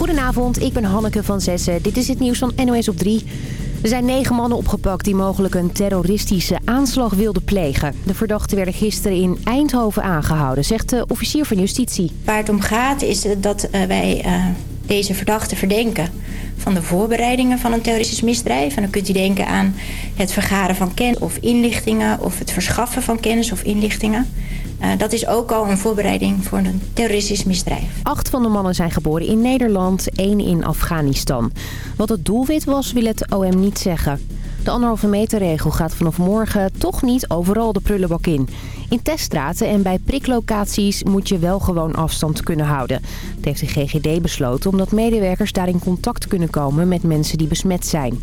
Goedenavond, ik ben Hanneke van Zessen. Dit is het nieuws van NOS op 3. Er zijn negen mannen opgepakt die mogelijk een terroristische aanslag wilden plegen. De verdachten werden gisteren in Eindhoven aangehouden, zegt de officier van justitie. Waar het om gaat is dat eh, wij uh, deze verdachten verdenken van de voorbereidingen van een terroristisch misdrijf. En dan kunt u denken aan het vergaren van kennis of inlichtingen... of het verschaffen van kennis of inlichtingen. Uh, dat is ook al een voorbereiding voor een terroristisch misdrijf. Acht van de mannen zijn geboren in Nederland, één in Afghanistan. Wat het doelwit was, wil het OM niet zeggen. De anderhalve meter regel gaat vanaf morgen toch niet overal de prullenbak in. In teststraten en bij priklocaties moet je wel gewoon afstand kunnen houden. Heeft de GGD besloten omdat medewerkers daar in contact kunnen komen met mensen die besmet zijn.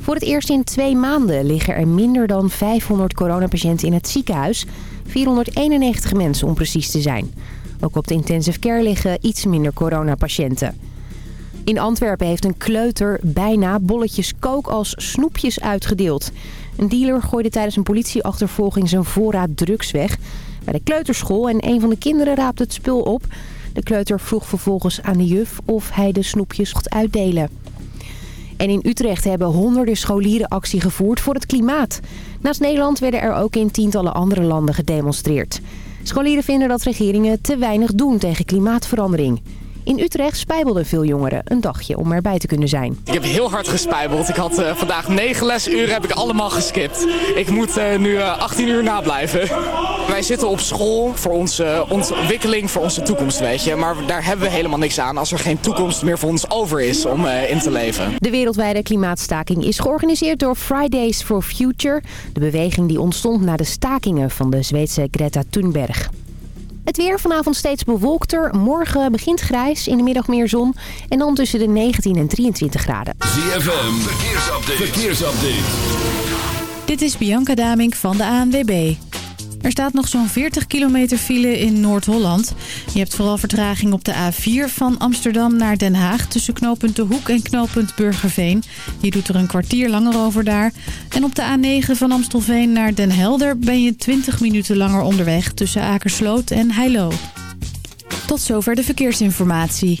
Voor het eerst in twee maanden liggen er minder dan 500 coronapatiënten in het ziekenhuis. 491 mensen om precies te zijn. Ook op de intensive care liggen iets minder coronapatiënten. In Antwerpen heeft een kleuter bijna bolletjes kook als snoepjes uitgedeeld. Een dealer gooide tijdens een politieachtervolging zijn voorraad drugs weg bij de kleuterschool en een van de kinderen raapte het spul op. De kleuter vroeg vervolgens aan de juf of hij de snoepjes mocht uitdelen. En in Utrecht hebben honderden scholieren actie gevoerd voor het klimaat. Naast Nederland werden er ook in tientallen andere landen gedemonstreerd. Scholieren vinden dat regeringen te weinig doen tegen klimaatverandering. In Utrecht spijbelden veel jongeren een dagje om erbij te kunnen zijn. Ik heb heel hard gespijbeld. Ik had uh, vandaag negen lesuren heb ik allemaal geskipt. Ik moet uh, nu uh, 18 uur nablijven. Wij zitten op school voor onze ontwikkeling, voor onze toekomst, weet je. Maar daar hebben we helemaal niks aan als er geen toekomst meer voor ons over is om in te leven. De wereldwijde klimaatstaking is georganiseerd door Fridays for Future. De beweging die ontstond na de stakingen van de Zweedse Greta Thunberg. Het weer vanavond steeds bewolkter. Morgen begint grijs, in de middag meer zon. En dan tussen de 19 en 23 graden. ZFM, verkeersupdate. verkeersupdate. Dit is Bianca Damink van de ANWB. Er staat nog zo'n 40 kilometer file in Noord-Holland. Je hebt vooral vertraging op de A4 van Amsterdam naar Den Haag... tussen knooppunt De Hoek en knooppunt Burgerveen. Je doet er een kwartier langer over daar. En op de A9 van Amstelveen naar Den Helder... ben je 20 minuten langer onderweg tussen Akersloot en Heilo. Tot zover de verkeersinformatie.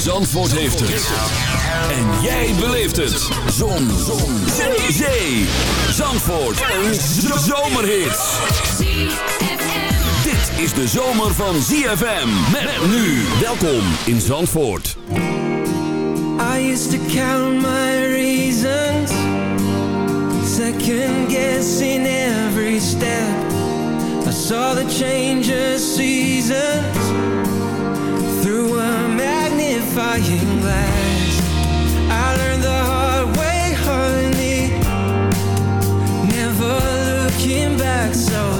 Zandvoort heeft het. En jij beleeft het. Zon. Zon. Zee. Zandvoort. Een zomerhit. Dit is de zomer van ZFM. Met nu. Welkom in Zandvoort. I used to count my reasons Second guessing every step I saw the change of seasons magnifying glass. I learned the hard way, honey. Never looking back, so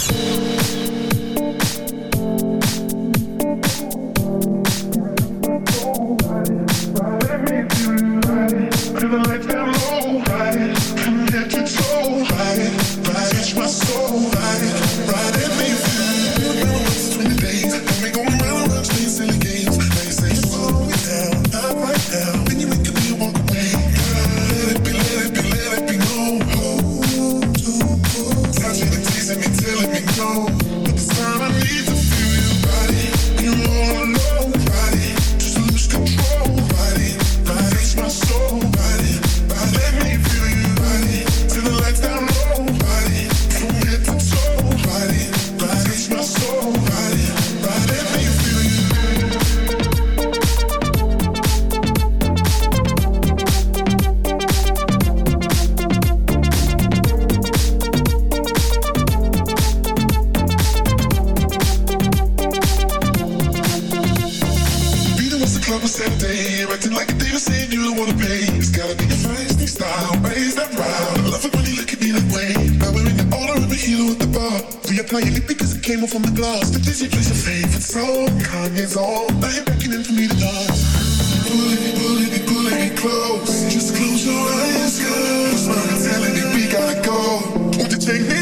Maybe because it came off on the glass. The dizzy place of your favorite song? Kanye's on. Now you're beckoning for me to dance. Pulling me, pulling me, pulling close. Just close your eyes, girl. Cause my telling me we gotta go. Won't you take me?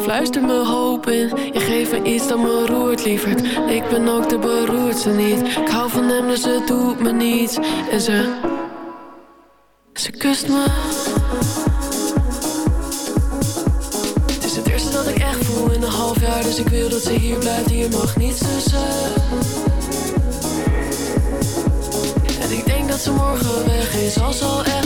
Fluistert me hoop in. Je geeft me iets dat me roert, lieverd. Ik ben ook de beroerdste niet. Ik hou van hem, dus het doet me niets. En ze... Ze kust me. Het is het eerste dat ik echt voel in een half jaar. Dus ik wil dat ze hier blijft. Hier mag niets tussen. En ik denk dat ze morgen weg is, als al echt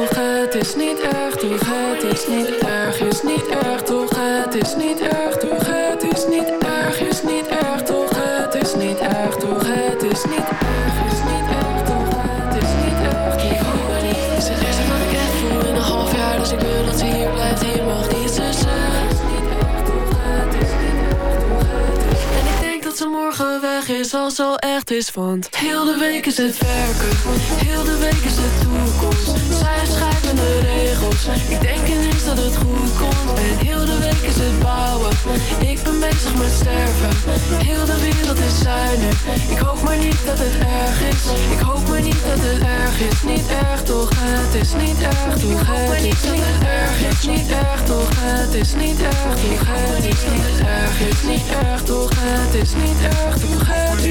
het is niet erg toch Het is niet erg, is niet erg toch, het is niet erg toch Het is niet erg, is niet erg toch, het is niet erg toch Het is niet erg, ze al echt is Want heel de week is het werken Heel de week is het toekomst Zij schrijven de regels Ik denk ineens dat het goed komt En heel de week is het bouwen Ik ben bezig met sterven Heel de wereld is nu Ik hoop maar niet dat het erg is Ik hoop maar niet dat het erg is Niet erg toch, het is niet erg toch Het is niet erg, is niet erg toch Het is niet erg toch Het niet erg, is niet erg toch Het is niet erg toch Het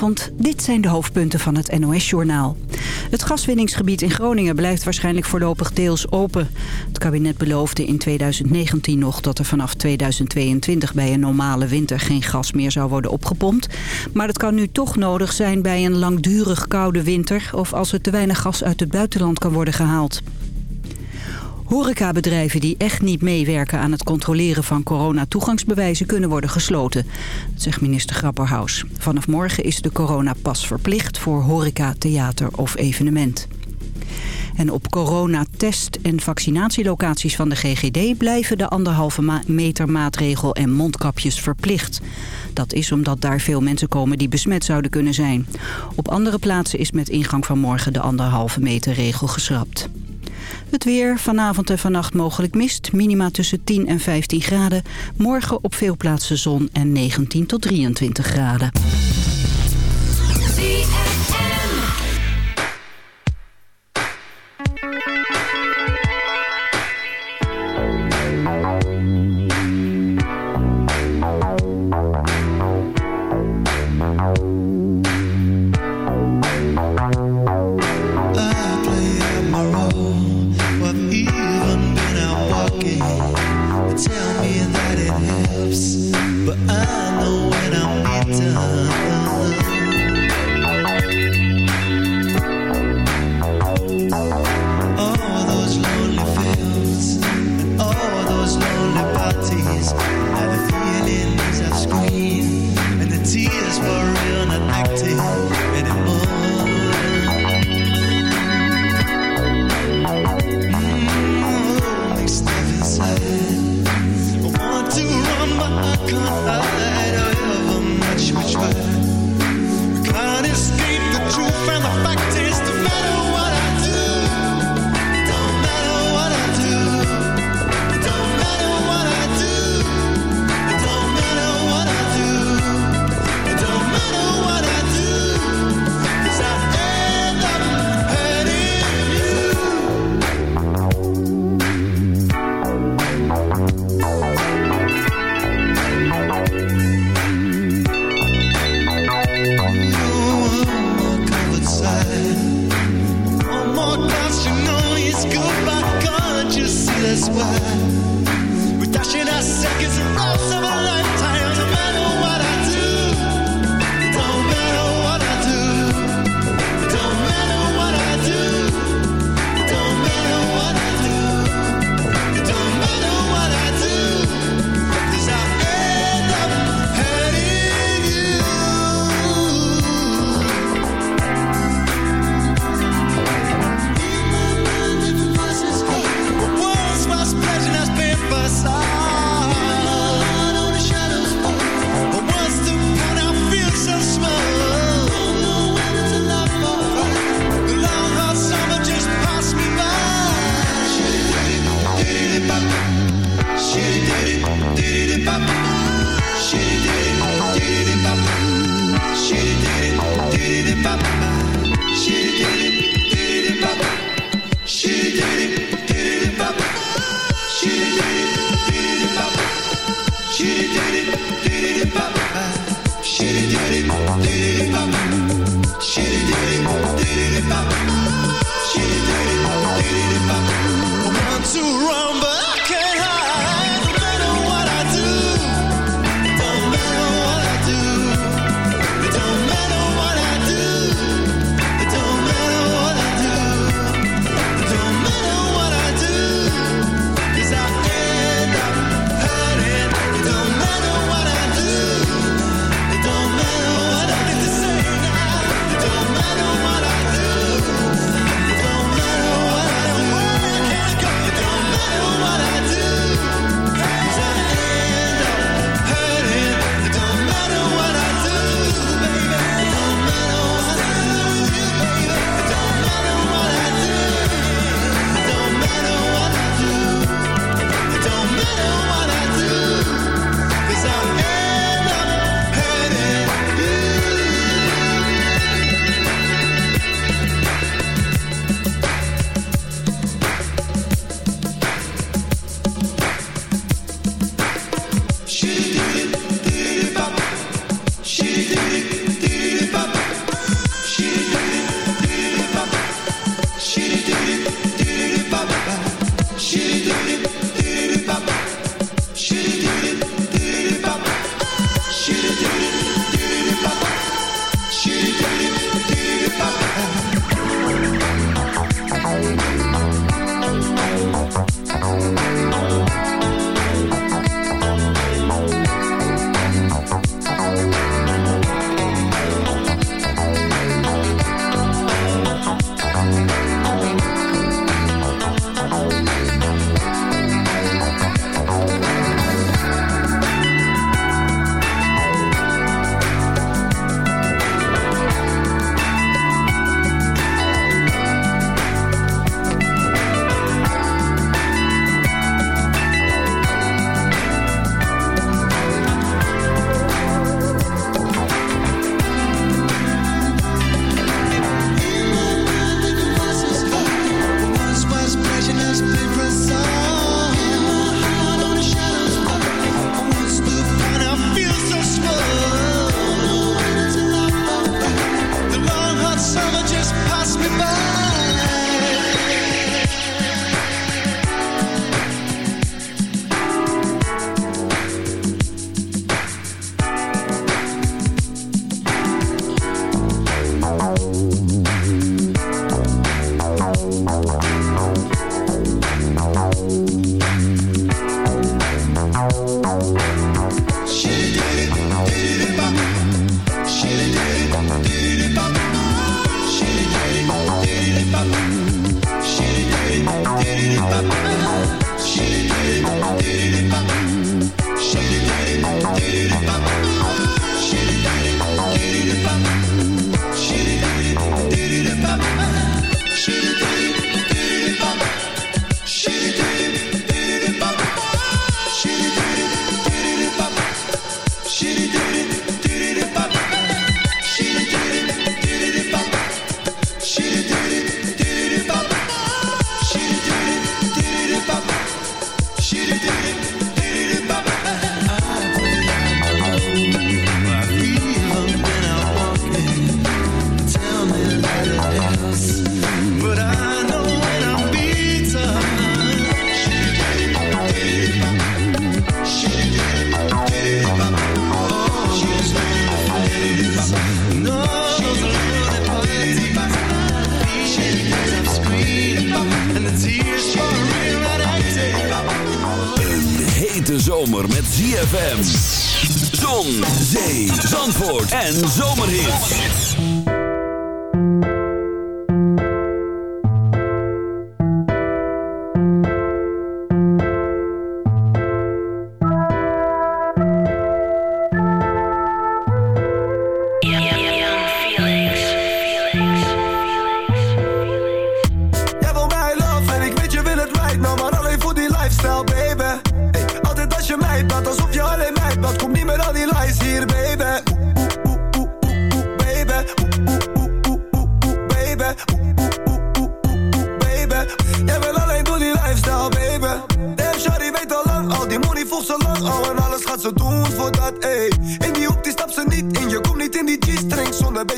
Goedenavond, dit zijn de hoofdpunten van het NOS-journaal. Het gaswinningsgebied in Groningen blijft waarschijnlijk voorlopig deels open. Het kabinet beloofde in 2019 nog dat er vanaf 2022 bij een normale winter geen gas meer zou worden opgepompt. Maar dat kan nu toch nodig zijn bij een langdurig koude winter of als er te weinig gas uit het buitenland kan worden gehaald. Horecabedrijven die echt niet meewerken aan het controleren van coronatoegangsbewijzen kunnen worden gesloten, zegt minister Grapperhaus. Vanaf morgen is de coronapas verplicht voor horeca, theater of evenement. En op coronatest- en vaccinatielocaties van de GGD blijven de anderhalve meter maatregel en mondkapjes verplicht. Dat is omdat daar veel mensen komen die besmet zouden kunnen zijn. Op andere plaatsen is met ingang van morgen de anderhalve meter regel geschrapt. Het weer, vanavond en vannacht mogelijk mist. Minima tussen 10 en 15 graden. Morgen op veel plaatsen zon en 19 tot 23 graden.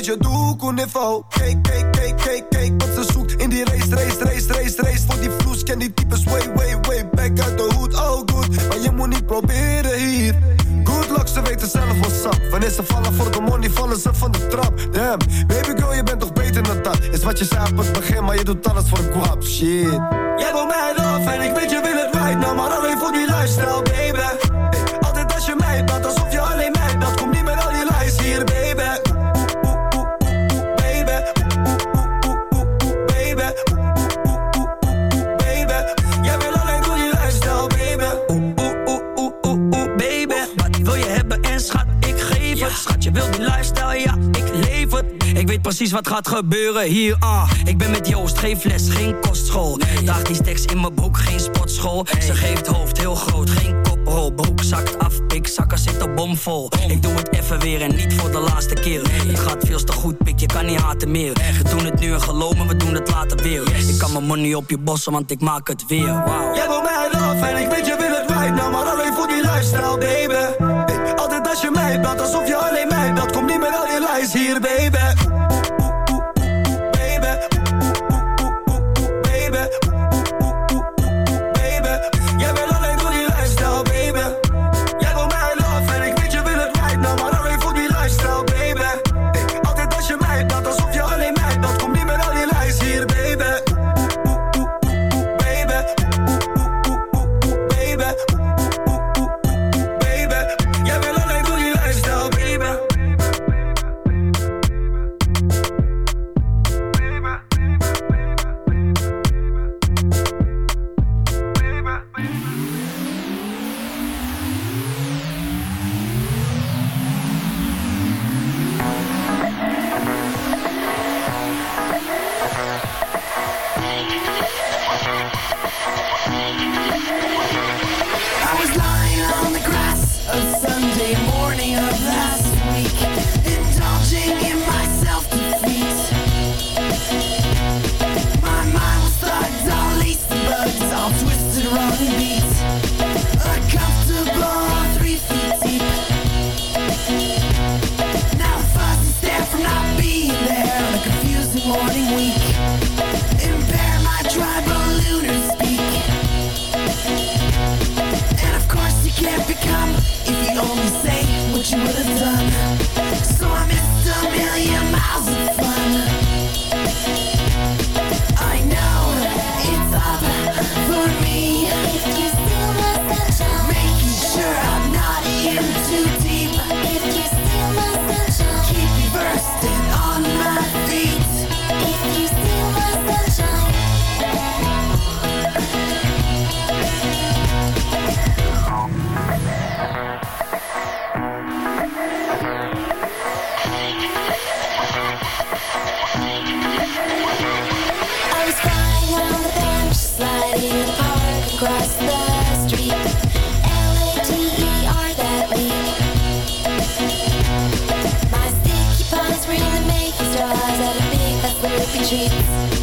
Beetje doekoe niveau Kijk, kijk, kijk, kijk, kijk wat ze zoekt In die race, race, race, race, race. Voor die vloes ken die types way, way, way back uit de hoed. Oh good, maar je moet niet proberen hier. Good luck, ze weten zelf what's up Wanneer ze vallen voor de money, vallen ze van de trap. Damn, baby girl, je bent toch beter dan dat. Is wat je zei op het begin, maar je doet alles voor een guap Shit. Jij wil mij love en ik weet je wil het right now Maar alleen voor die lifestyle, baby wat gaat gebeuren hier, ah. Ik ben met Joost, geen fles, geen kostschool. Draag die stacks in mijn broek, geen sportschool. Ze geeft hoofd heel groot, geen koprol. Broek zakt af, pikzakken zitten bomvol. Ik doe het even weer en niet voor de laatste keer. Het gaat veel te goed, pik, je kan niet haten meer. We doen het nu en geloof me, we doen het later weer. Ik kan mijn money op je bossen, want ik maak het weer. Wow. Jij wil mij love en ik weet je wil het right now, maar alleen voor die lifestyle, baby. Altijd als je mij belt, alsof je alleen mij belt. Kom niet met al die lies hier. Baby. sheets.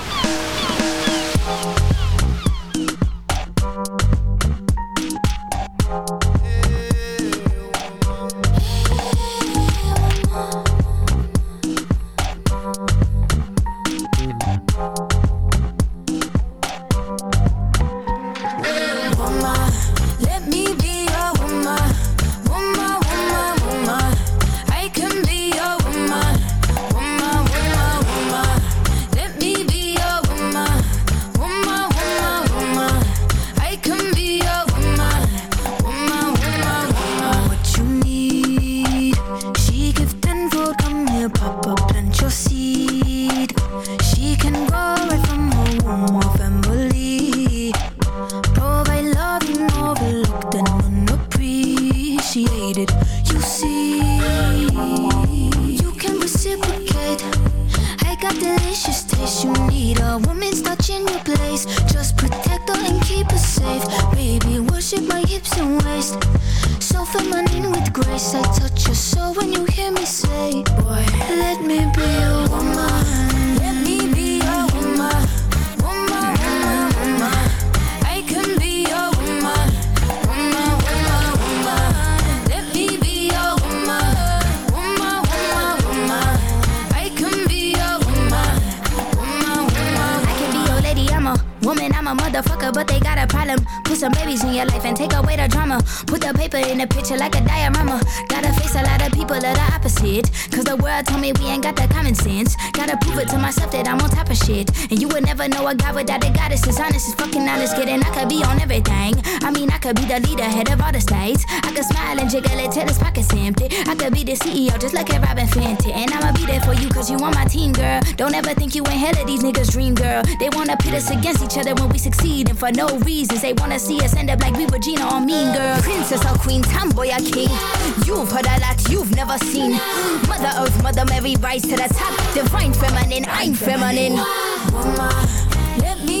pockets empty. I could be the CEO just like at Robin Fenton. And I'ma be there for you cause you on my team, girl. Don't ever think you ain't hell of these niggas' dream, girl. They wanna pit us against each other when we succeed. And for no reasons, they wanna see us end up like we Regina or Mean Girl. Princess or Queen, Tomboy or King. You've heard a lot you've never seen. Mother Earth, Mother Mary, rise to the top. Divine feminine, I'm feminine. Mama, let me